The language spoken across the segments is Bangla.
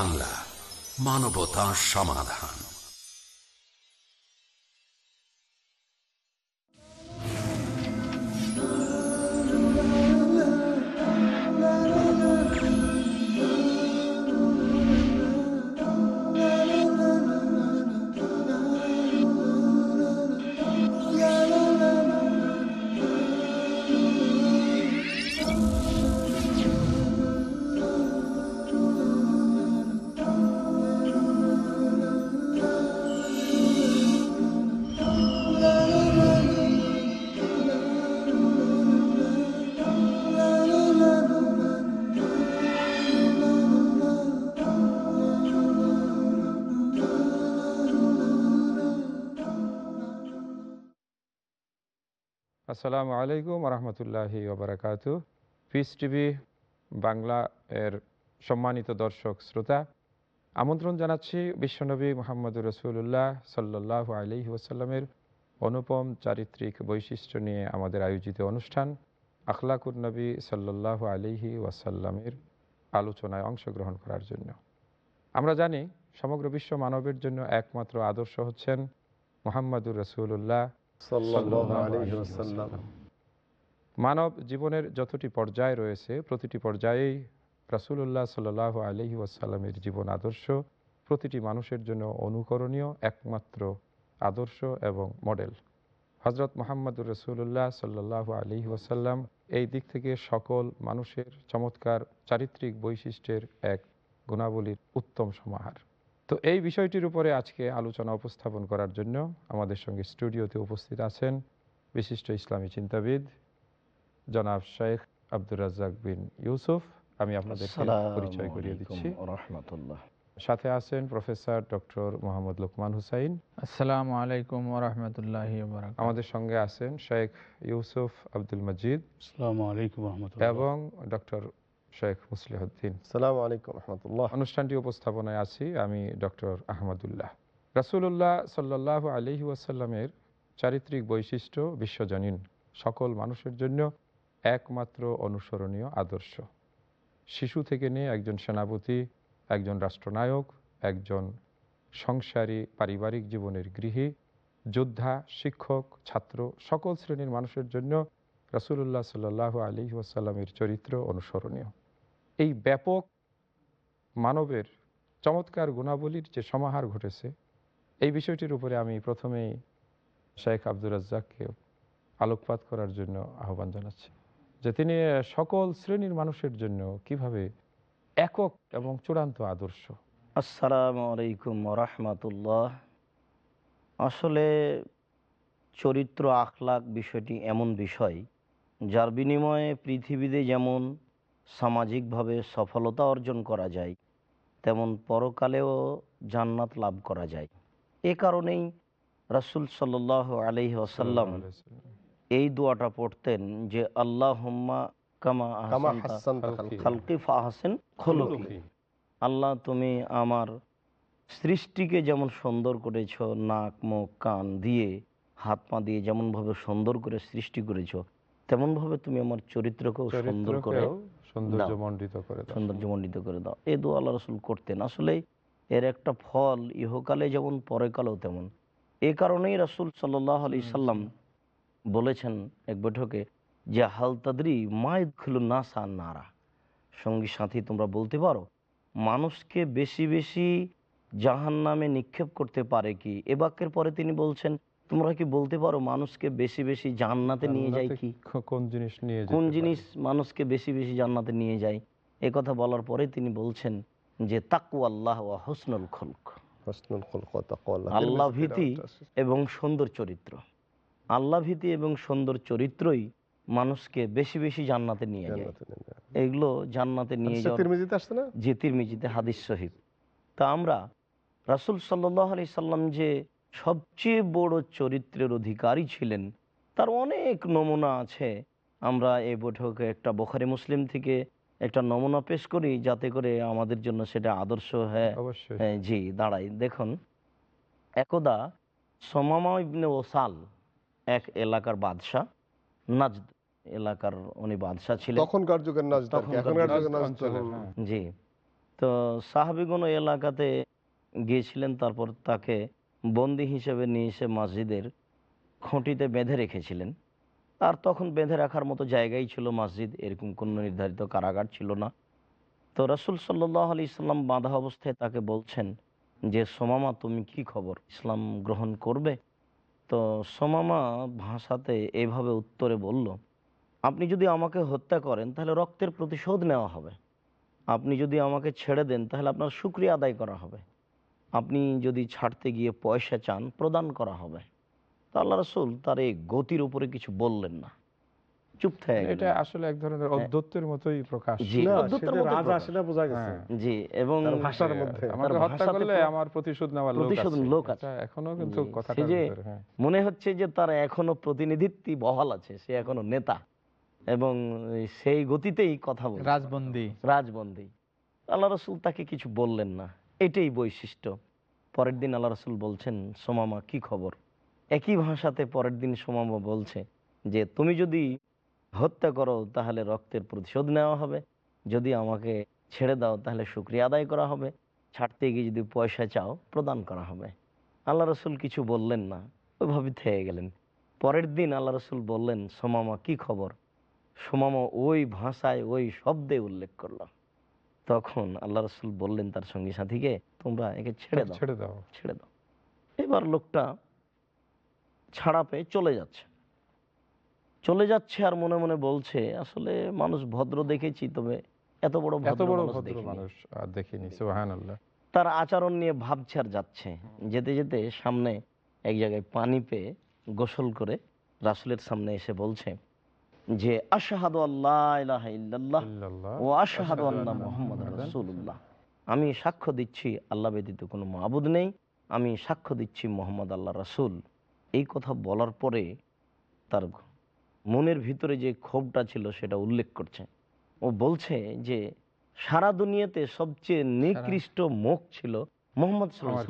বাংলা মানবতা সমাধান। আসসালামু আলাইকুম রহমতুল্লাহি ওবরাকাত পিস টিভি বাংলা এর সম্মানিত দর্শক, শ্রোতা, আমন্ত্রণ জানাচ্ছি বিশ্বনবী মোহাম্মদুর রসুল্লাহ সাল্লাহ আলি ওসাল্লামের অনুপম চারিত্রিক বৈশিষ্ট্য নিয়ে আমাদের আয়োজিত অনুষ্ঠান আখলাকুর নবী সাল্লাহ আলিহি ওয়াসাল্লামের আলোচনায় অংশগ্রহণ করার জন্য। আমরা জানি, সমগ্র বিশ্ব মানবের জন্য একমাত্র আদর্শ হচ্ছেন মোহাম্মদুর রসুল্লাহ মানব জীবনের যতটি পর্যায় রয়েছে প্রতিটি পর্যায়েই রাসুল্লাহ সাল আলহি ওয়াসাল্লামের জীবন আদর্শ প্রতিটি মানুষের জন্য অনুকরণীয় একমাত্র আদর্শ এবং মডেল। হজরত মোহাম্মদুর রসুল্লাহ সাল্লাহ আলহি ওয়াসাল্লাম এই দিক থেকে সকল মানুষের চমৎকার চারিত্রিক বৈশিষ্ট্যের এক গুণাবলীর উত্তম সমাহার। তো এই বিষয়টির উপরে আজকে আলোচনা উপস্থাপন করার জন্য আমাদের সঙ্গে স্টুডিওতে উপস্থিত আছেন বিশিষ্ট ইসলামী চিন্তাবিদ জনাব শেখ আব্দুর রাজ্জাক বিন ইউসুফ। আমি আপনাদের পরিচয় করিয়ে দিচ্ছি। সাথে আছেন প্রফেসর ডক্টর মোহাম্মদ লোকমান হুসাইন। আসসালামু আলাইকুম রহমতুল্লাহ আমাদের সঙ্গে আছেন শেখ ইউসুফ আব্দুল মজিদ এবং ডক্টর শেখ মুসলিহদ্দিন। সালাম আলাইকুম রহমতুল্লাহ। অনুষ্ঠানটি উপস্থাপনায় আছি আমি ডক্টর আহমদুল্লাহ। রাসুল্লাহ সাল্লাহ আলহি ওয়াসাল্লামের চারিত্রিক বৈশিষ্ট্য বিশ্বজনীন। সকল মানুষের জন্য একমাত্র অনুসরণীয় আদর্শ। শিশু থেকে নিয়ে একজন সেনাপতি একজন রাষ্ট্রনায়ক একজন সংসারী পারিবারিক জীবনের গৃহী যোদ্ধা শিক্ষক ছাত্র সকল শ্রেণির মানুষের জন্য রাসুল্লাহ সাল্লাহ আলী ওয়াসাল্লামের চরিত্র অনুসরণীয়। এই ব্যাপক মানবের চমৎকার গুণাবলীর যে সমাহার ঘটেছে, এই বিষয়টির উপরে আমি প্রথমেই শেখ আব্দুর রাজ্জাককে আলোকপাত করার জন্য আহ্বান জানাচ্ছি যে তিনি সকল শ্রেণির মানুষের জন্য কীভাবে একক এবং চূড়ান্ত আদর্শ। আসসালামু আলাইকুম রহমতুল্লাহ। আসলে চরিত্র আখলাক বিষয়টি এমন বিষয় যার বিনিময়ে পৃথিবীতে যেমন সামাজিকভাবে সফলতা অর্জন করা যায় তেমন পরকালেও জান্নাত লাভ করা যায়। এ কারণেই রাসুল সাল আলহি আসাল্লাম এই দোয়াটা পড়তেন যে আল্লাহ হুম্মা কামা খালকি। ফাহাসেন খোলকি। আল্লাহ তুমি আমার সৃষ্টিকে যেমন সুন্দর করেছ নাক মুখ কান দিয়ে হাত পা দিয়ে যেমনভাবে সুন্দর করে সৃষ্টি করেছ তেমনভাবে তুমি আমার চরিত্রকেও সুন্দর করে সৌন্দর্যমণ্ডিত করে সৌন্দর্যমণ্ডিত করে দাও। এই দোয়া আল্লাহ রসুল করতেন। আসলে এর একটা ফল ইহকালে যেমন পরেকালেও তেমন। এ কারণেই রসুল সাল্লাহ আলি সাল্লাম বলেছেন এক বৈঠকে যে হাল তাদরি মায়েদ খুলু না সা নারা। সঙ্গী সাথী তোমরা বলতে পারো মানুষকে বেশি বেশি জাহান নামে নিক্ষেপ করতে পারে কি? এ বাক্যের পরে তিনি বলছেন তোমরা কি বলতে পারো মানুষকে বেশি বেশি জান্নাতে নিয়ে যায় কি? কোন জিনিস নিয়ে কোন জিনিস মানুষকে বেশি বেশি জান্নাতে নিয়ে যায়? এ কথা বলার পরে তিনি বলছেন যে তাকু আল্লাহ হসনুল খলক। আল্লাহ ভীতি এবং সুন্দর চরিত্র। আল্লাহ ভীতি এবং সুন্দর চরিত্রই মানুষকে বেশি বেশি জান্নাতে নিয়ে যায়। এগুলো জান্নাতে নিয়ে যাওয়া যে তিরমিজিতে হাদিস শহীদ। তা আমরা রাসুল সাল্লাহ আলি সাল্লাম যে সবচেয়ে বড় চরিত্রের অধিকারী ছিলেন। তার অনেক নমুনা আছে। আমরা এই বৈঠকে একটা বোখারি মুসলিম থেকে একটা নমুনা পেশ করি যাতে করে আমাদের জন্য সেটা আদর্শ হ্যাঁ জি দাঁড়াই দেখুন। একদা সোমামা ইবনে ওসাল এক এলাকার বাদশাহ নাজদ এলাকার উনি বাদশাহ ছিলেন। তখনকার যুগের জি তো সাহাবিগণ ওই এলাকাতে গিয়েছিলেন তারপর তাকে বন্দি হিসেবে নিয়ে এসে মসজিদের খুঁটিতে বেঁধে রেখেছিলেন। আর তখন বেঁধে রাখার মতো জায়গাই ছিল মসজিদ, এরকম কোনো নির্ধারিত কারাগার ছিল না। তো রসুল সাল্লাহ আলি ইসলাম বাঁধা অবস্থায় তাকে বলছেন যে, সোমামা, তুমি কি খবর? ইসলাম গ্রহণ করবে? তো সোমামা ভাষাতে এভাবে উত্তরে বলল, আপনি যদি আমাকে হত্যা করেন, তাহলে রক্তের প্রতিশোধ নেওয়া হবে। আপনি যদি আমাকে ছেড়ে দেন, তাহলে আপনার শুক্রিয়া আদায় করা হবে। আপনি যদি ছাড়তে গিয়ে পয়সা চান প্রদান করা হবে। তা আল্লাহ রসুল তার এই গতির উপরে কিছু বললেন না। চুপ থেকে এটা আসলে এক ধরনের অধ্যত্বের মতোই প্রকাশ। জি রাজা সেটা বোঝা গেছে। হ্যাঁ। জি এবং ভাষার মধ্যে। আমাকে হত্যা করলে আমার প্রতিশোধ নেওয়ার লোক প্রতিশোধ। লোক আছে। এখনও কিন্তু কথাটা যে হ্যাঁ। মনে হচ্ছে যে তার এখনও প্রতিনিধিত্বই বহাল আছে সে এখনও নেতা। এবং সেই গতিতেই কথা বলে রাজবন্দি। রাজবন্দী। আল্লাহ রসুল তাকে কিছু বললেন না। এটাই বৈশিষ্ট্য। পরের দিন আল্লাহ রসুল বলছেন, সোমামা, কি খবর? একই ভাষাতে পরের দিন সোমামা বলছে যে, তুমি যদি হত্যা করো, তাহলে রক্তের প্রতিশোধ নেওয়া হবে। যদি আমাকে ছেড়ে দাও, তাহলে শুক্রিয়া আদায় করা হবে। ছাড়তে গিয়ে যদি পয়সা চাও, প্রদান করা হবে। আল্লাহ রসুল কিছু বললেন না, ওইভাবে থেকে গেলেন। পরের দিন আল্লাহ রসুল বললেন, সোমামা, কি খবর? সোমামা ওই ভাষায়, ওই শব্দে উল্লেখ করল। তখন আল্লাহ রসুল বললেন তার সঙ্গী সাথীকে তোমরা একে ছেড়ে দাও। ছেড়ে দাও। ছেড়ে দাও। এবার লোকটা ছাড়া পেয়ে চলে যাচ্ছে। চলে যাচ্ছে আর মনে মনে বলছে আসলে মানুষ ভদ্র দেখেছি তবে এত বড় এত ভদ্র বড় মানুষ ভদ্র। মানুষ আর দেখিনি সুবহানাল্লাহ। তার আচরণ নিয়ে ভাবছে আর যাচ্ছে। যেতে যেতে সামনে এক জায়গায় পানি পেয়ে গোসল করে রাসুলের সামনে এসে বলছে যে আশাহাদু আল্লাহ ও আশাহাদু মোহাম্মদ রাসূলুল্লাহ। আমি সাক্ষ্য দিচ্ছি আল্লাহ ব্যতীত কোনো মাবুদ নেই। আমি সাক্ষ্য দিচ্ছি মোহাম্মদ আল্লাহ রাসূল। এই কথা বলার পরে তার মনের ভিতরে যে ক্ষোভটা ছিল সেটা উল্লেখ করছে। ও বলছে যে সারা দুনিয়াতে সবচেয়ে নিকৃষ্ট মুখ ছিল মোহাম্মদ সাল্লাহ।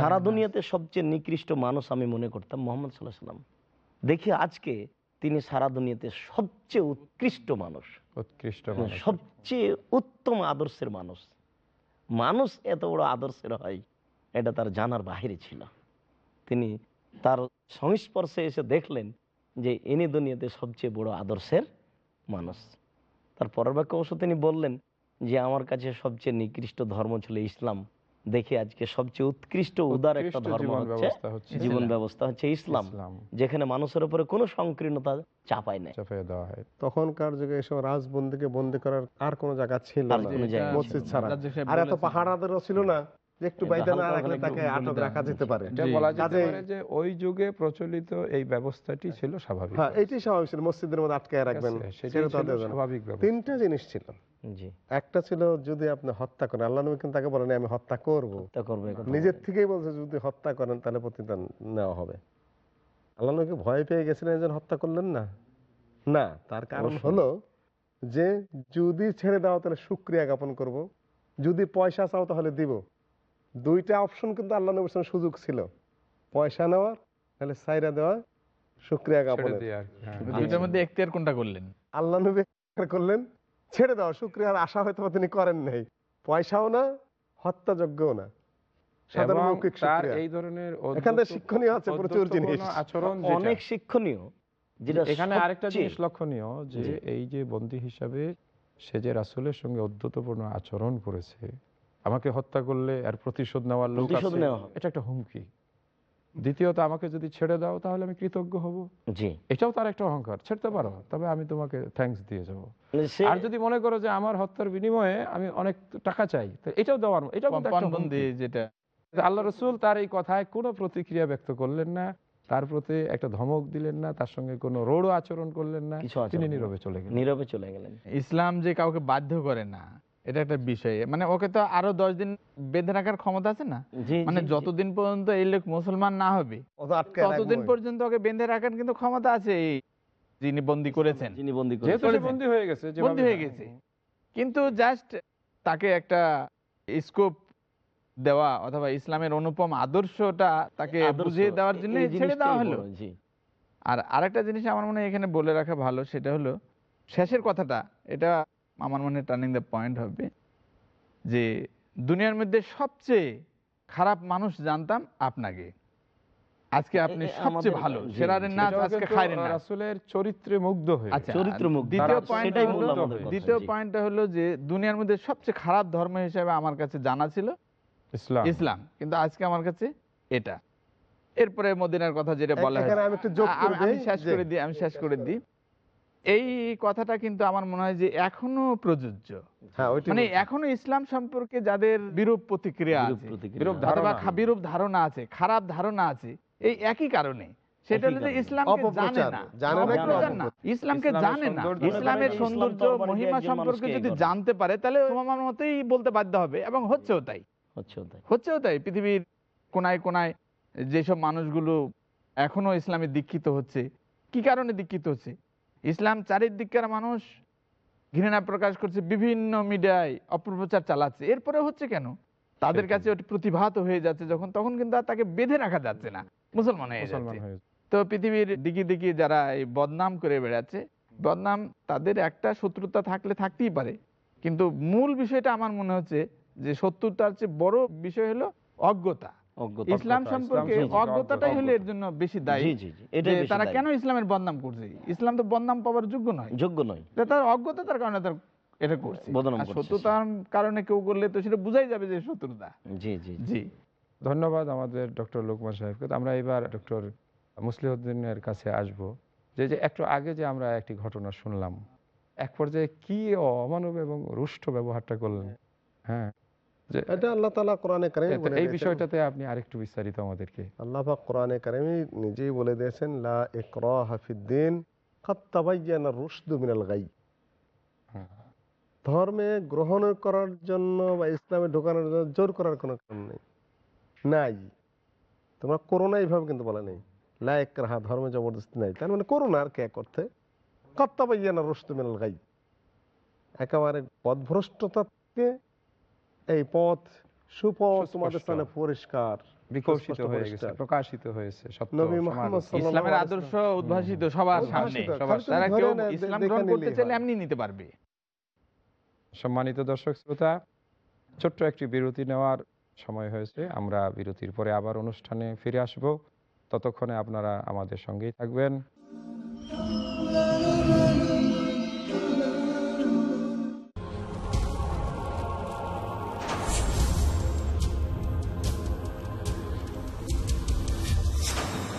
সারা দুনিয়াতে সবচেয়ে নিকৃষ্ট মানুষ আমি মনে করতাম মোহাম্মদ সাল্লাহ সাল্লাম দেখি আজকে তিনি সারা দুনিয়াতে সবচেয়ে উৎকৃষ্ট মানুষ। উৎকৃষ্ট মানুষ। সবচেয়ে উত্তম আদর্শের মানুষ। মানুষ এত বড় আদর্শের হয় এটা তার জানার বাহিরে ছিল। তিনি তার সংস্পর্শে এসে দেখলেন যে ইনি দুনিয়াতে সবচেয়ে বড় আদর্শের মানুষ। তার পরের বাক্য অবশ্য তিনি বললেন যে আমার কাছে সবচেয়ে নিকৃষ্ট ধর্ম ছিল ইসলাম। দেখে আজকে সবচেয়ে উৎকৃষ্ট উদার একটা ধর্ম হচ্ছে ব্যবস্থা হচ্ছে জীবন ব্যবস্থা হচ্ছে ইসলাম যেখানে মানুষের উপরে কোনো সংকীর্ণতা চাপায় নেই। চাপিয়ে দেওয়া হয়। তখনকার যুগে এসব রাজবন্দীকে বন্দী করার আর কোনো জায়গা ছিল না কোনো জায়গা ছিল মসজিদ ছাড়া। আর এত। পাহাড়াদেরও ছিল না একটু এটা বাইতে না হালকা রাখলে তাকে আটক রাখা যেতে পারে। এটা বলা যেতে পারে যে ওই যুগে প্রচলিত এই ব্যবস্থাটি ছিল স্বাভাবিক হ্যাঁ এটাই স্বাভাবিক ছিল মসজিদের মধ্যে আটকে রাখবেন ঠিক আছে, সেটাই সেটা তো ছিল দেবেন না। স্বাভাবিক তিনটা জিনিস ছিল। জি। একটা ছিল যদি আপনি হত্যা করেন আল্লাহ নবী কিন্তু তাকে বলেন আমি হত্যা করব। নিজের থেকেই বলছে যদি হত্যা করেন তাহলে প্রতিদান নেওয়া হবে। আল্লাহ নবীকে ভয় পেয়ে গেছিলেন একজন হত্যা করলেন না? না তার কারণ হলো যে যদি ছেড়ে দাও তাহলে সুক্রিয়া জ্ঞাপন করব। যদি পয়সা চাও তাহলে দিব। দুইটা অপশন কিন্তু আল্লাহ নবীর সামনে সুযোগ ছিল। পয়সা নেওয়ার তাহলে সাইরা দেওয়া সুক্রিয়া ছেড়ে জ্ঞাপনের। দিয়ে আর কি, হ্যাঁ। দুইটার মধ্যে এখতিয়ার কোনটা করলেন? আল্লাহ নবী করলেন ছেড়ে দাও শুক্রিয়ার আশা হয়তো তিনি করেন নাই। পয়সাও না হত্যাযোগ্যও না। সাধারণ এবং মৌখিক তার শুকরিয়া। এই ধরনের এখান থেকে অদ্ভুত- শিক্ষণীয় আছে প্রচুর জিনিস। আচরণ অনেক শিক্ষণীয় এখানে আরেকটা জিনিস লক্ষণীয় যে জি। এই যে বন্দী হিসাবে সে যে রাসুলের সঙ্গে অদ্ভুতপূর্ণ আচরণ করেছে আমাকে হত্যা করলে আর প্রতিশোধ নেওয়ার লোক। এটা একটা হুমকি। দ্বিতীয়ত আমাকে যদি ছেড়ে দাও তাহলে আমি কৃতজ্ঞ হব। জি। এটাও তার একটা অহংকার ছেড়তে পারো। তবে আমি তোমাকে থ্যাঙ্কস দিয়ে যাব। মানে আর যদি মনে করো যে আমার হত্যার বিনিময়ে আমি অনেক টাকা চাই তো এটাও দেওয়ার এটাও। যেটা আল্লাহ রসুল তার এই কথায় কোনো প্রতিক্রিয়া ব্যক্ত করলেন না তার প্রতি একটা ধমক দিলেন না তার সঙ্গে কোনো রোড় আচরণ করলেন না তিনি নীরবে চলে গেলেন। নীরবে চলে গেলেন। ইসলাম যে কাউকে বাধ্য করে না এটা একটা বিষয়। মানে ওকে তো আরও দশ দিন বেঁধে রাখার ক্ষমতা আছে না? মানে। যতদিন পর্যন্ত এই লোক মুসলমান না হবে ততদিন পর্যন্ত ওকে বেঁধে রাখার কিন্তু ক্ষমতা আছে এই যিনি বন্দি করেছেন। বন্দি যেহেতু করেছেন। সে বন্দী হয়ে গেছে হয়ে কিন্তু জাস্ট তাকে একটা স্কোপ দেওয়া অথবা ইসলামের অনুপম আদর্শটা তাকে বুঝিয়ে দেওয়ার জন্য ছেড়ে দেওয়া হলো। জি। আর আরেকটা জিনিস আমার মনে হয় এখানে বলে রাখা ভালো সেটা হলো শেষের কথাটা। এটা আমার মনে টার্নিং দ্য পয়েন্ট হবে যে দুনিয়ার মধ্যে সবচেয়ে খারাপ মানুষ জানতাম আপনাকে। আজকে আপনি সবচেয়ে ভালো। সেরারের নাচ আজকে নাচ। রাসূলের চরিত্রে মুগ্ধ হয়ে আচ্ছা চরিত্র মুগ্ধ। দ্বিতীয় হলো দ্বিতীয় পয়েন্টটা হলো যে দুনিয়ার মধ্যে সবচেয়ে খারাপ ধর্ম হিসেবে আমার কাছে জানা ছিল ইসলাম। ইসলাম। কিন্তু আজকে আমার কাছে এটা। এরপরে মদিনার কথা যেটা বলা এখানে আমি একটু যোগ করে আমি- আমি শেষ করে দিই আমি শেষ করে দিই। এই কথাটা কিন্তু আমার মনে হয় যে এখনও প্রযোজ্য। হ্যাঁ মানে এখনও ইসলাম সম্পর্কে যাদের বিরূপ প্রতিক্রিয়া বিরূপ আছে বিরূপ ধারণা। আছে খারাপ ধারণা আছে এই একই কারণে। সেটা হলো যে ইসলামকে জানে না। না কেন অপপ্রচার না। অপপ্রচার? ইসলামকে জানে না। সৌন্দর্য ইসলামের সৌন্দর্য মহিমা সম্পর্কে যদি জানতে পারে তাহলে মতেই বলতে বাধ্য হবে এবং হচ্ছেও তাই। হচ্ছে তাই। হচ্ছেও তাই। পৃথিবীর কোনায় কোনায় যেসব মানুষগুলো এখনও ইসলামে দীক্ষিত হচ্ছে কি কারণে দীক্ষিত হচ্ছে? ইসলাম চারিদিককার মানুষ ঘৃণা প্রকাশ করছে বিভিন্ন মিডিয়ায় অপপ্রচার চালাচ্ছে। এরপরে হচ্ছে কেন? তাদের কাছে ওটি প্রতিভাত হয়ে যাচ্ছে যখন তখন কিন্তু আর তাকে বেঁধে রাখা যাচ্ছে না। মুসলমান হয়ে যাচ্ছে। তো পৃথিবীর দিকে দিকে যারা এই বদনাম করে বেড়াচ্ছে বদনাম তাদের একটা শত্রুতা থাকলে থাকতেই পারে। কিন্তু মূল বিষয়টা আমার মনে হচ্ছে যে শত্রুতার চেয়ে বড় বিষয় হলো অজ্ঞতা। ইসলাম সম্পর্কে অজ্ঞতাটাই হলো এর জন্য বেশি দায়ী। তারা কেন ইসলামের বদনাম করছে? ইসলাম তো বদনাম পাওয়ার যোগ্য নয়। যোগ্য নয়। তা তার কারণে তার এটা করছে। শত্রুতার কারণে কেউ করলে তো সেটা বুঝাই যাবে যে শত্রুতা। জি জি জি। ধন্যবাদ আমাদের ডক্টর লোকমান সাহেবকে। আমরা এবার ডক্টর মুসলিউদ্দিনের কাছে আসব। যে যে একটু আগে যে আমরা একটি ঘটনা শুনলাম এক পর্যায়ে কি অমানব এবং রুষ্ট ব্যবহারটা করলেন? হ্যাঁ। যে এটা আল্লাহ তালা কোরআনে কারিমে এই বিষয়টাতে আপনি আরেকটু বিস্তারিত আমাদেরকে। আল্লাহ পাক কোরআনে কারিমে নিজেই বলে দিয়েছেন লা ইকরাহা ফিদ্দিন কাদ রুশদু মিনাল গাই। হ্যাঁ। ধর্মে গ্রহণ করার জন্য বা ইসলামে ঢোকানোর জন্য জোর করার কোনো কারণ নেই। নাই। তোমরা করোনা এইভাবে কিন্তু বলে নেই। লা ইকরাহা ধর্মে জবরদস্তি নাই। তার মানে করোনা আর কে করতে? কাদ তাবায়্যানা রুশদু মিনাল গাই। একেবারে পথভ্রষ্টতা থেকে এই পথ সুপথ তোমাদের। স্থানে পরিষ্কার বিকশিত হয়ে গেছে প্রকাশিত হয়েছে সত্য নবী সমাজ। মুহাম্মদ সাল্লাল্লাহু ইসলামের আদর্শ উদ্ভাসিত সবার সামনে উদ্ভাসিত, সবার খালি তুমি তারা কেউ ইসলাম গ্রহণ করতে চাইলে এমনি নিতে পারবে। সম্মানিত দর্শক শ্রোতা ছোট্ট একটি বিরতি নেওয়ার সময় হয়েছে। আমরা বিরতির পরে আবার অনুষ্ঠানে ফিরে আসব। ততক্ষণে আপনারা আমাদের সঙ্গেই থাকবেন।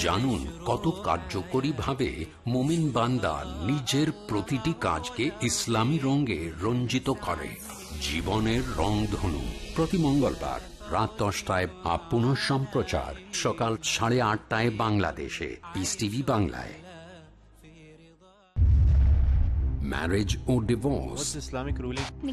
জানুন কত কার্যকরী ভাবে মোমিন বান্দা নিজের প্রতিটি কাজকে ইসলামী রঙে রঞ্জিত করে। জীবনের রং ধনু প্রতি মঙ্গলবার রাত দশটায় আপন সম্প্রচার সকাল সাড়ে আটটায় বাংলাদেশে। পিস টিভি বাংলায়। Marriage O divorce Islamic ruling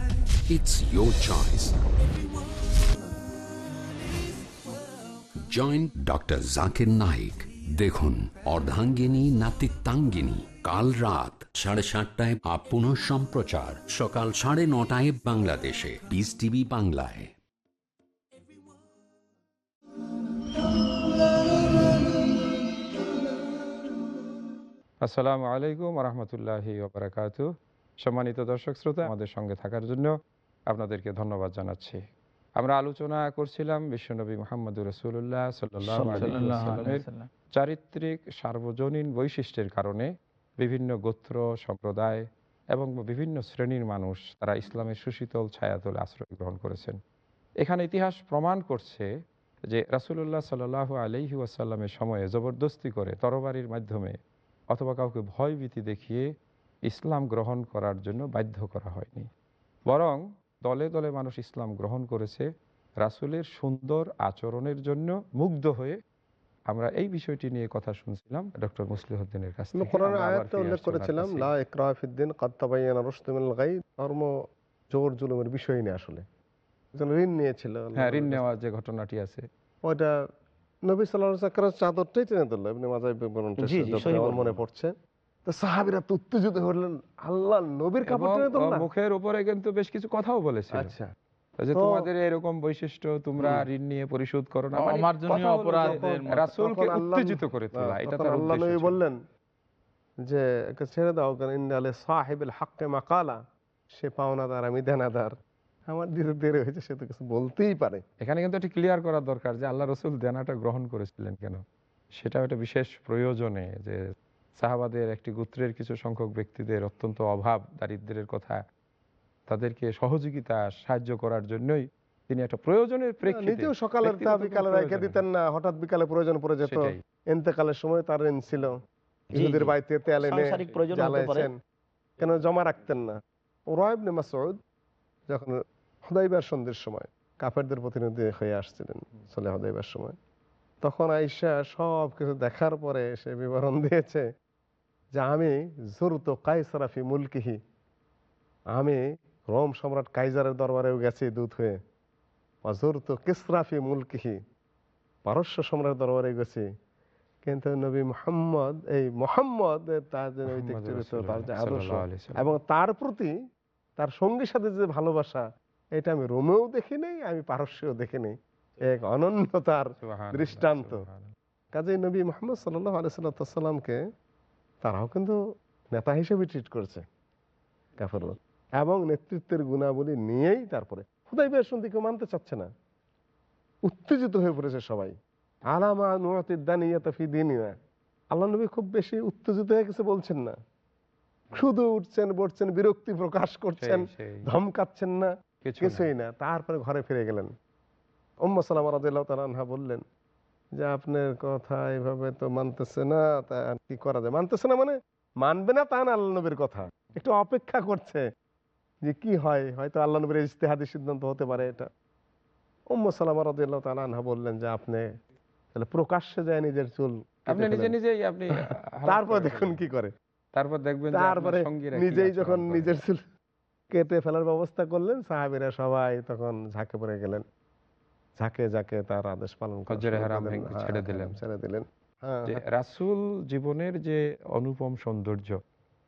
It's your choice. Join Dr. Zakir Naik, দেখুন অর্ধাঙ্গিনী নাতিত্বাঙ্গিনী কাল রাত সাড়ে সাতটায় আপন সম্প্রচার। সকাল সাড়ে নটায় বাংলাদেশে। পিস টিভি বাংলায়। আসসালামু আলাইকুম রহমতুল্লাহি সম্মানিত দর্শক শ্রোতা আমাদের সঙ্গে থাকার জন্য আপনাদেরকে ধন্যবাদ জানাচ্ছি। আমরা আলোচনা করছিলাম বিশ্বনবী মোহাম্মদুর রসুল্লাহ সাল্লামের চারিত্রিক সার্বজনীন বৈশিষ্ট্যের কারণে বিভিন্ন গোত্র সম্প্রদায় এবং বিভিন্ন শ্রেণির মানুষ তারা ইসলামের সুশীতল ছায়াতলে আশ্রয় গ্রহণ করেছেন। এখানে ইতিহাস প্রমাণ করছে যে রাসুল্লাহ সাল আলহি ওয়াসাল্লামের সময়ে জবরদস্তি করে তরবারির মাধ্যমে অথবা কাউকে ভয়ভীতি দেখিয়ে ইসলাম গ্রহণ করার জন্য বাধ্য করা হয়নি। বরং দলে দলে মানুষ ইসলাম গ্রহণ করেছে রাসুলের সুন্দর আচরণের জন্য মুগ্ধ হয়ে আমরা এই বিষয়টি নিয়ে কথা শুনছিলাম ডক্টর মুসলিহদ্দিনের কাছ থেকে। কোরআনের ফিরে উল্লেখ করেছিলাম। লা ইকরাহা ফিদ্দিন কাদ তাবায়্যানা রুশদু মিনাল গাই ধর্ম জোর জুলুমের বিষয় নেই আসলে। ঋণ নিয়েছিল। হ্যাঁ ঋণ নেওয়ার যে ঘটনাটি আছে। ওইটা নবী সাল্লাল্লাহু আলাইহি ওয়াসাল্লামের চাদরটাই টেনে ধরলো ইবনে মাজাহ বর্ণনা। মনে পড়ছে। তো সাহাবীরা তো উত্তেজিত হলেন আল্লাহ নবীর কাপড় টেনে আহ, ধরলেন মুখের উপরে কিন্তু বেশ কিছু কথাও বলেছিল। আচ্ছা। যে তোমাদের এরকম বৈশিষ্ট্য তোমরা ঋণ নিয়ে পরিশোধ করো না। মানে অমার্জনীয় কথা হলো যে অপরাধের রাসূলকে উত্তেজিত করে তোলা এটা তার আল্লাহ নবী বললেন যে ছেড়ে দাও কারণ ইন্দালে সাহেবেল হাক্কে মাকালা। সে পাওনাদার আমি দেনাদার। আমার ধীরে দেরি হয়েছে সে তো কিছু বলতেই পারে। এখানে কিন্তু একটি ক্লিয়ার করা দরকার যে আল্লাহ রসুল দেনাটা গ্রহণ করেছিলেন কেন? সেটা একটা বিশেষ প্রয়োজনে যে সাহাবাদের একটি গোত্রের কিছু সংখ্যক ব্যক্তিদের অত্যন্ত অভাব দারিদ্র্যের কথা। তাদেরকে সহযোগিতা সাহায্য করার জন্যই তিনি একটা প্রয়োজনের প্রেক্ষিতে সকালের তা ব্যক্তিগত বিকালে রেখে দিতেন না হঠাৎ বিকালে প্রয়োজন পড়ে যেত। এতেকালের সময় তার ঋণ ছিল। ইহুদের বাড়িতে তেল এনে সাংসারিক প্রয়োজন হতে পারে। জ্বালাইছেন। কেন জমা রাখতেন না? রয়েবনে মাসউদ যখন হুদাইবার সন্ধির সময় কাফেরদের প্রতিনিধি হয়ে আসছিলেন চলে হুদাইবার সময় তখন আইসা সব কিছু দেখার পরে সে বিবরণ দিয়েছে যে আমি জুরত কাইসারাফি মুলকিহি। আমি রোম সম্রাট কাইজারের দরবারেও গেছি দূত হয়ে। অজুরত কিসরাফি মুলকিহি। পারস্য সম্রাট দরবারে গেছি। কিন্তু নবী মোহাম্মদ এই মোহাম্মদ তার যে নৈতিক চরিত্র তার যে আদর্শ সাল্লাল্লাহু আলাইহি সাল্লাম। এবং তার প্রতি তার সঙ্গীর সাথে যে ভালোবাসা এটা আমি রোমেও দেখি নেই আমি পারস্যেও নেই। এক অনন্য তার সুবহানাল্লাহ, দৃষ্টান্ত। কাজে নবী মোহাম্মদ সাল্লাহ আলিয়াল্লামকে তারাও কিন্তু নেতা হিসেবে ট্রিট করেছে কাফের এবং নেতৃত্বের গুণাবলী নিয়েই তারপরে হুদাই বের সন্ধি কেউ মানতে চাচ্ছে না। উত্তেজিত হয়ে পড়েছে সবাই। আলামা নুয়াতিদানিয়াতফি দিনিনা। আল্লাহ নবী খুব বেশি উত্তেজিত হয়ে গেছে বলছেন না। শুধু উঠছেন বসছেন বিরক্তি প্রকাশ করছেন। ধমকাচ্ছেন না কিছু কিছুই না। তারপরে ঘরে ফিরে গেলেন। উম্ম সালাম রাদিল্লাহ তালাহা বললেন যে আপনার কথা এভাবে তো মানতেছে না তা কি করা যায়? মানতেছে না মানে মানবে না তা না আল্লাহ নবীর কথা। একটু অপেক্ষা করছে যে কি হয়? হয়তো আল্লাহ নবীর ইজতেহাদি সিদ্ধান্ত হতে পারে এটা। উম্ম সালাম রাদিল্লাহ তালাহা বললেন যে আপনি তাহলে প্রকাশ্যে যায় নিজের চুল আপনি নিজে। নিজেই আপনি তারপর দেখুন কি করে। তারপর দেখবেন তারপরে নিজেই যখন নিজের চুল কেটে ফেলার ব্যবস্থা করলেন সাহাবিরা সবাই তখন ঝাঁকে পড়ে গেলেন। ঝাঁকে ঝাঁকে তার আদেশ পালন ছেড়ে হ্যাঁ, দিলেন। ছেড়ে দিলেন। হ্যাঁ, যে। রাসূল জীবনের যে অনুপম সৌন্দর্য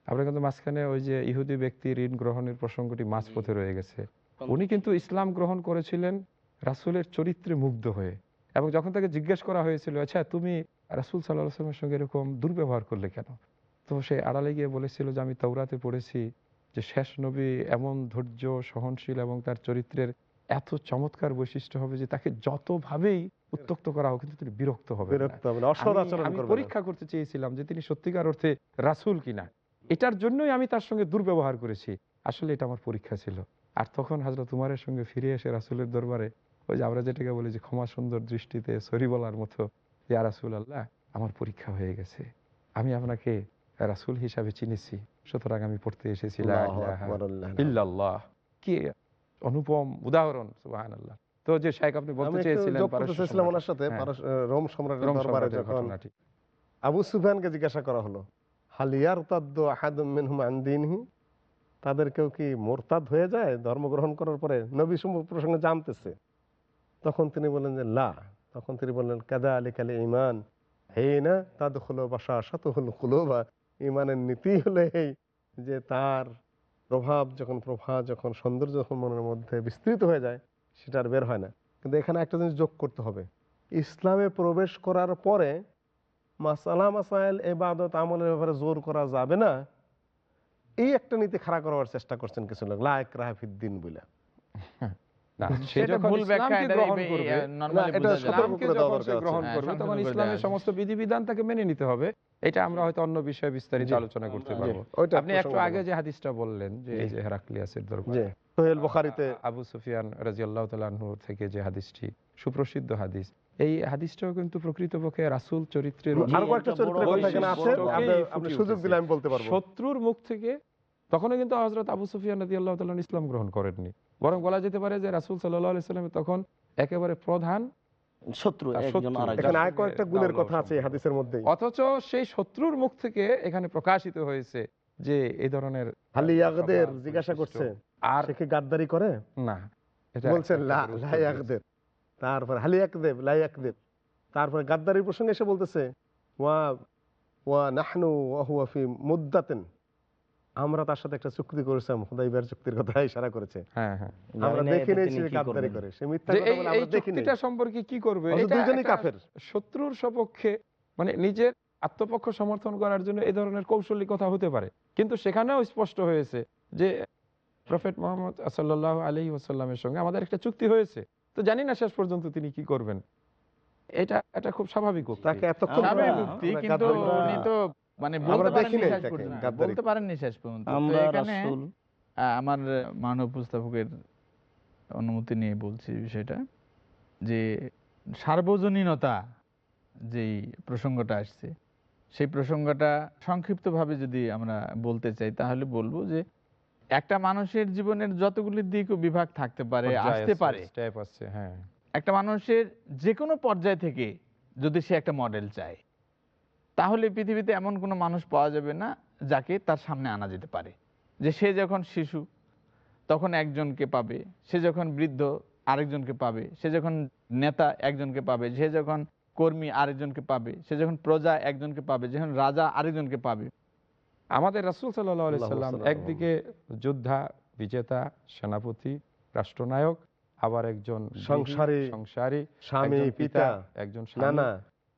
আমরা কিন্তু মাঝখানে ওই যে ইহুদি ব্যক্তি ঋণ গ্রহণের প্রসঙ্গটি মাঝপথে রয়ে গেছে। উনি কিন্তু ইসলাম গ্রহণ করেছিলেন রাসূলের চরিত্রে মুগ্ধ হয়ে এবং যখন তাকে জিজ্ঞেস করা হয়েছিল আচ্ছা তুমি রাসূল সাল্লাহ আসলামের সঙ্গে এরকম দুর্ব্যবহার করলে কেন? তো সে আড়ালে গিয়ে বলেছিল যে আমি তৌরাতে পড়েছি যে শেষ নবী এমন ধৈর্য সহনশীল এবং তার চরিত্রের এত চমৎকার বৈশিষ্ট্য হবে যে তাকে যতভাবেই উত্তক্ত করা হোক কিন্তু তিনি বিরক্ত হবে না। পরীক্ষা করতে চেয়েছিলাম যে তিনি সত্যিকার অর্থে রাসূল কিনা। এটার জন্যই আমি তার সঙ্গে দুর্ব্যবহার করেছি। আসলে এটা আমার পরীক্ষা ছিল। আর তখন হাজরত উমারের সঙ্গে ফিরে এসে রাসূলের দরবারে ওই যে আমরা যেটাকে বলি যে ক্ষমা সুন্দর দৃষ্টিতে সরি বলার মতো ইয়া রাসূল আল্লাহ আমার পরীক্ষা হয়ে গেছে। আমি আপনাকে রাসূল হিসাবে চিনেছি সুতরাং আমি পড়তে এসেছি লা আল্লাহু ইলাহা আকবার, আল্লাহ। ইল্লাল্লাহ। কি অনুপম উদাহরণ সুবহানাল্লাহ। তো যে শেখ আপনি বলতে চেয়েছিলেন। ওনার সাথে হ্যাঁ, রোম সম্রাটের দরবারে যখন আবু সুফিয়ানকে জিজ্ঞাসা করা হলো হালিয়ার তাদ্দ আহাদুম মিনহুম আন দীনহি? তাদের কেউ কি মোরতাদ হয়ে যায় ধর্ম গ্রহণ করার পরে? নবী সম্পর্ক প্রসঙ্গে জানতেছে। তখন তিনি বললেন যে লা। তখন তিনি বললেন কাদা আলী কালী ইমান হে না তাদ হলো বাসা শত হলো হলো বা ইমানের নীতি হলো এই যে তার প্রভাব যখন প্রভা, যখন সৌন্দর্য যখন মনের মধ্যে বিস্তৃত হয়ে যায়, সেটা আর বের হয় না। কিন্তু এখানে একটা জিনিস যোগ করতে হবে। ইসলামে প্রবেশ করার পরে মাসালা, মাসাইল এবাদত আমলের ব্যাপারে জোর করা যাবে না। এই একটা নীতি খাড়া করার চেষ্টা করছেন কিছু লোক। লায়ক রাহাফিদ্দিন বলে। হ্যাঁ, করবে তখন সংশোধন করে ইসলামের দেওয়া সমস্ত বিধিবিধান তাকে মেনে নিতে হবে এটা আমরা হয়তো অন্য বিষয়ে বিস্তারিত আলোচনা করতে পারব। আপনি একটু আগে যে হাদিসটা বললেন যে এই জি। যে হেরাক্লিয়াসের দরবার যে সোহেল বুখারিতে আবু সুফিয়ান রাজিয়াল্লাহ তালাহু থেকে যে হাদিসটি সুপ্রসিদ্ধ হাদিস এই হাদিসটাও কিন্তু প্রকৃতপক্ষে রাসূল চরিত্রের শত্রুর মুখ থেকে তখনও কিন্তু হজরত আবু সুফিয়ান তালন ইসলাম গ্রহণ করেননি। বরং বলা যেতে পারে যে রাসুল সাল্লাহ সাল্লাম তখন একেবারে প্রধান শত্রু গুণের কথা আছে হাদিসের মধ্যে। অথচ সেই শত্রুর মুখ থেকে এখানে প্রকাশিত হয়েছে যে এই ধরনের জিজ্ঞাসা করছে আর সে কি গাদ্দারি করে? না এটা বলছেন তারপর হালি ইয়াকদেব তারপরে গাদ্দারির প্রসঙ্গে এসে বলতেছে ওয়া ওয়া নাহনু ওয়া হুয়া ফি মুদ্দাতিন। আমরা তার সাথে একটা চুক্তি করেছিলাম হুদাইবিয়ার চুক্তির কথা ইশারা করেছে। হ্যাঁ হ্যাঁ। আমরা দেখি এতে নাই কি গাদ্দারি করে। সে মিথ্যা কথা বলে আমরা দেখি নাই সম্পর্কে কি করবে? এটা দুইজনই কাফের। শত্রুর সপক্ষে মানে নিজের আত্মপক্ষ সমর্থন করার জন্য এই ধরনের কৌশলী কথা হতে পারে। কিন্তু সেখানেও স্পষ্ট হয়েছে যে প্রফেট মোহাম্মদ সাল্লাহ আলী ওসাল্লামের সঙ্গে আমাদের একটা চুক্তি হয়েছে। তো জানি না শেষ পর্যন্ত তিনি কি করবেন। এটা এটা খুব স্বাভাবিক। তাকে এতক্ষণ স্বাভাবিক কিন্তু উনি তো মানে বলতে পারেননি শেষ পর্যন্ত। বলতে পারেননি শেষ পর্যন্ত। এখানে আমার মানব উপস্থাপকের অনুমতি নিয়ে বলছি বিষয়টা যে সার্বজনীনতা যেই প্রসঙ্গটা আসছে সেই প্রসঙ্গটা সংক্ষিপ্তভাবে যদি আমরা বলতে চাই তাহলে বলব যে একটা মানুষের জীবনের যতগুলি দিক ও বিভাগ থাকতে পারে আসতে পারে হ্যাঁ। একটা মানুষের যে কোনো পর্যায় থেকে যদি সে একটা মডেল চায় তাহলে পৃথিবীতে এমন কোনো মানুষ পাওয়া যাবে না যাকে তার সামনে আনা যেতে পারে যে সে যখন শিশু তখন একজনকে পাবে সে যখন বৃদ্ধ আরেকজনকে পাবে সে যখন নেতা একজনকে পাবে সে যখন কর্মী আরেকজনকে পাবে সে যখন প্রজা একজনকে পাবে যখন রাজা আরেকজনকে পাবে আমাদের রাসুল সাল্লাহ সাল্লাম। একদিকে যোদ্ধা বিজেতা সেনাপতি রাষ্ট্রনায়ক আবার একজন সংসারী, সংসারী স্বামী পিতা একজন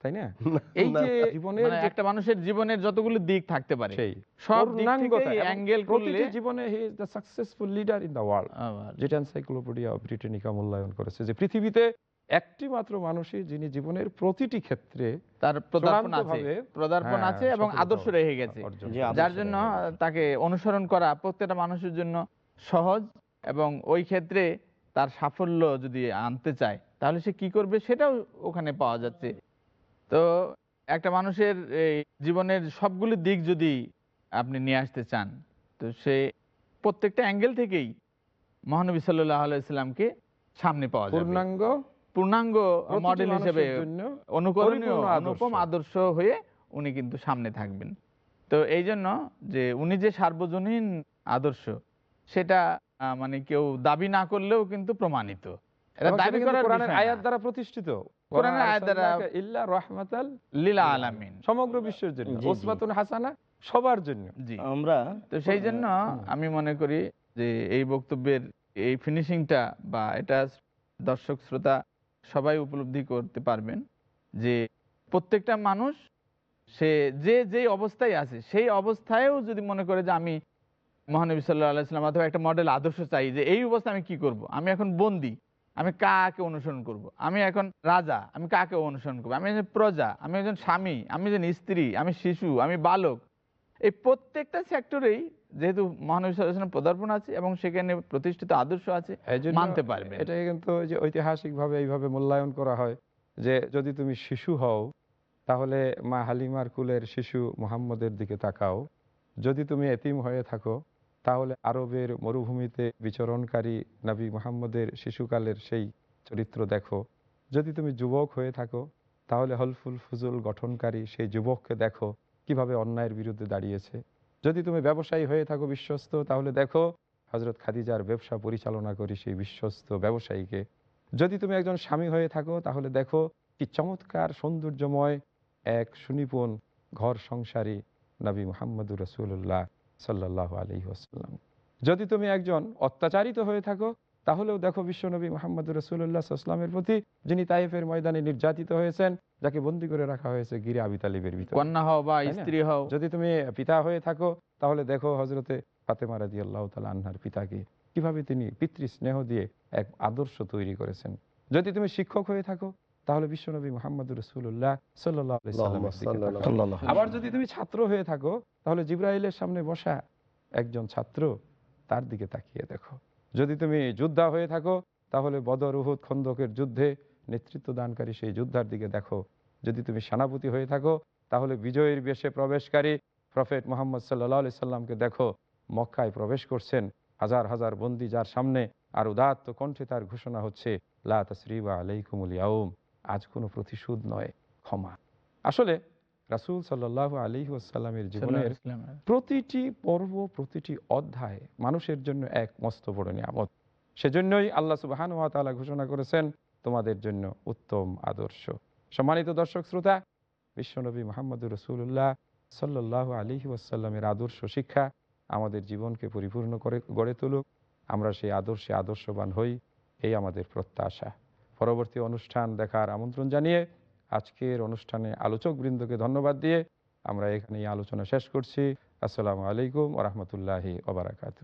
তাই না? এই যে জীবনের মানে একটা মানুষের জীবনের যতগুলো দিক থাকতে পারে সেই। সব দিক পূর্ণাঙ্গতা থেকে এবং অ্যাঙ্গেল করলে জীবনে he is the successful leader in the world যেটা এনসাইক্লোপিডিয়া অফ ব্রিটেনিকা মূল্যায়ন করেছে যে পৃথিবীতে একটি মাত্র মানুষই যিনি জীবনের প্রতিটি ক্ষেত্রে তার প্রদার্পণ আছে চূড়ান্তভাবে, হ্যাঁ, আছে এবং আদর্শ রেখে গেছে। অর্জন যে করেছে। আদর্শ যার জন্য তাকে অনুসরণ করা প্রত্যেকটা মানুষের জন্য সহজ এবং ওই ক্ষেত্রে তার সাফল্য যদি আনতে চায় তাহলে সে কি করবে? সেটাও ওখানে পাওয়া যাচ্ছে। তো একটা মানুষের এই জীবনের সবগুলি দিক যদি আপনি নিয়ে আসতে চান তো সে প্রত্যেকটা অ্যাঙ্গেল থেকেই মহানবী সাল্লাহ আলাইসাল্লামকে সামনে পাওয়া যাবে। পূর্ণাঙ্গ পূর্ণাঙ্গ মডেল হিসেবে অনুকরণীয় অনুপম আদর্শ হয়ে উনি কিন্তু সামনে থাকবেন। তো এই জন্য যে উনি যে সার্বজনীন আদর্শ সেটা মানে কেউ দাবি না করলেও কিন্তু প্রমাণিত। এটা দাবি করার কোরআনের আয়াত দ্বারা প্রতিষ্ঠিত। কোরআনের আয়াত দ্বারা- ইল্লা রহমাতাল লীলা আলামিন। সমগ্র বিশ্বের জন্য। জি, জি। হাসানা সবার জন্য। জি। আমরা তো সেই জন্য আমি মনে করি যে এই বক্তব্যের এই ফিনিশিংটা বা এটা দর্শক শ্রোতা সবাই উপলব্ধি করতে পারবেন যে প্রত্যেকটা মানুষ সে যে যে অবস্থায় আছে সেই অবস্থায়ও যদি মনে করে যে আমি মহানবী সাল্লাহ আলাইসালাম অথবা একটা মডেল আদর্শ চাই যে এই অবস্থা আমি কি করব। আমি এখন বন্দি। আমি কাকে অনুসরণ করব। আমি এখন রাজা আমি কাকে অনুসরণ করব? আমি একজন প্রজা আমি একজন স্বামী আমি একজন স্ত্রী আমি শিশু আমি বালক। এই প্রত্যেকটা সেক্টরেই যেহেতু মহানবী পদার্পণ আছে এবং সেখানে প্রতিষ্ঠিত আদর্শ আছে মানতে পারবে এটাকে কিন্তু যে ঐতিহাসিকভাবে এইভাবে মূল্যায়ন করা হয় যে যদি তুমি শিশু হও তাহলে মা হালিমার কুলের শিশু মোহাম্মদের দিকে তাকাও। যদি তুমি এতিম হয়ে থাকো তাহলে আরবের মরুভূমিতে বিচরণকারী নবী মুহাম্মদের শিশুকালের সেই চরিত্র দেখো। যদি তুমি যুবক হয়ে থাকো, তাহলে হলফুল ফুজুল গঠনকারী সেই যুবককে দেখো কীভাবে অন্যায়ের বিরুদ্ধে দাঁড়িয়েছে। যদি তুমি ব্যবসায়ী হয়ে থাকো বিশ্বস্ত, তাহলে দেখো হজরত খাদিজার ব্যবসা পরিচালনা করি সেই বিশ্বস্ত ব্যবসায়ীকে। যদি তুমি একজন স্বামী হয়ে থাকো, তাহলে দেখো কি চমৎকার সৌন্দর্যময় এক সুনিপুণ ঘর সংসারী নবী মোহাম্মদুর রসুল্লাহ সাল্লাহ আলী আসাল্লাম যদি তুমি একজন অত্যাচারিত হয়ে থাকো তাহলেও দেখো বিশ্বনবী মোহাম্মদ রসুল্লাহ সাল্লামের প্রতি যিনি তাইফের ময়দানে নির্যাতিত হয়েছেন যাকে বন্দি করে রাখা হয়েছে গিরে আবি তালিবের ভিতরে। কন্যা হও বা স্ত্রী হও। যদি তুমি পিতা হয়ে থাকো তাহলে দেখো হজরতে ফাতেমা রাজি আল্লাহ তালা আনহার পিতাকে কীভাবে তিনি পিতৃ স্নেহ দিয়ে এক আদর্শ তৈরি করেছেন। যদি তুমি শিক্ষক হয়ে থাকো তাহলে বিশ্বনবী মোহাম্মদ রসুল্লাহ সাল্লাহ আবার যদি তুমি ছাত্র হয়ে থাকো তাহলে জিব্রাইলের সামনে বসা একজন ছাত্র তার দিকে তাকিয়ে দেখো। যদি তুমি যোদ্ধা হয়ে থাকো তাহলে বদর উহুদ খন্দকের যুদ্ধে নেতৃত্ব দানকারী সেই যোদ্ধার দিকে দেখো। যদি তুমি সেনাপতি হয়ে থাকো তাহলে বিজয়ের বেশে প্রবেশকারী প্রফেট মোহাম্মদ সাল্লাহ আলি সাল্লামকে দেখো। মক্কায় প্রবেশ করছেন হাজার হাজার বন্দি যার সামনে আর উদাত্ত কণ্ঠে তার ঘোষণা হচ্ছে লা তসরিবা আলাইকুমুল ইয়াউম। আজ কোনো প্রতিশোধ নয় ক্ষমা। আসলে রাসূল সাল্লাহ আলী আসাল্লামের জীবনের প্রতিটি পর্ব প্রতিটি অধ্যায় মানুষের জন্য এক মস্ত বড় নিয়ামত। সেজন্যই আল্লাহ সুবাহান তাআলা ঘোষণা করেছেন তোমাদের জন্য উত্তম আদর্শ। সম্মানিত দর্শক শ্রোতা বিশ্বনবী মোহাম্মদুর রসুল্লাহ সাল্লাহ আলী ওয়াসাল্লামের আদর্শ শিক্ষা আমাদের জীবনকে পরিপূর্ণ করে গড়ে তুলুক। আমরা সেই আদর্শে আদর্শবান হই এই আমাদের প্রত্যাশা। পরবর্তী অনুষ্ঠান দেখার আমন্ত্রণ জানিয়ে আজকের অনুষ্ঠানে আলোচক বৃন্দকে ধন্যবাদ দিয়ে আমরা এখানে আলোচনা শেষ করছি। আসসালামু আলাইকুম ওরহমতুল্লাহি ওবরাকাতু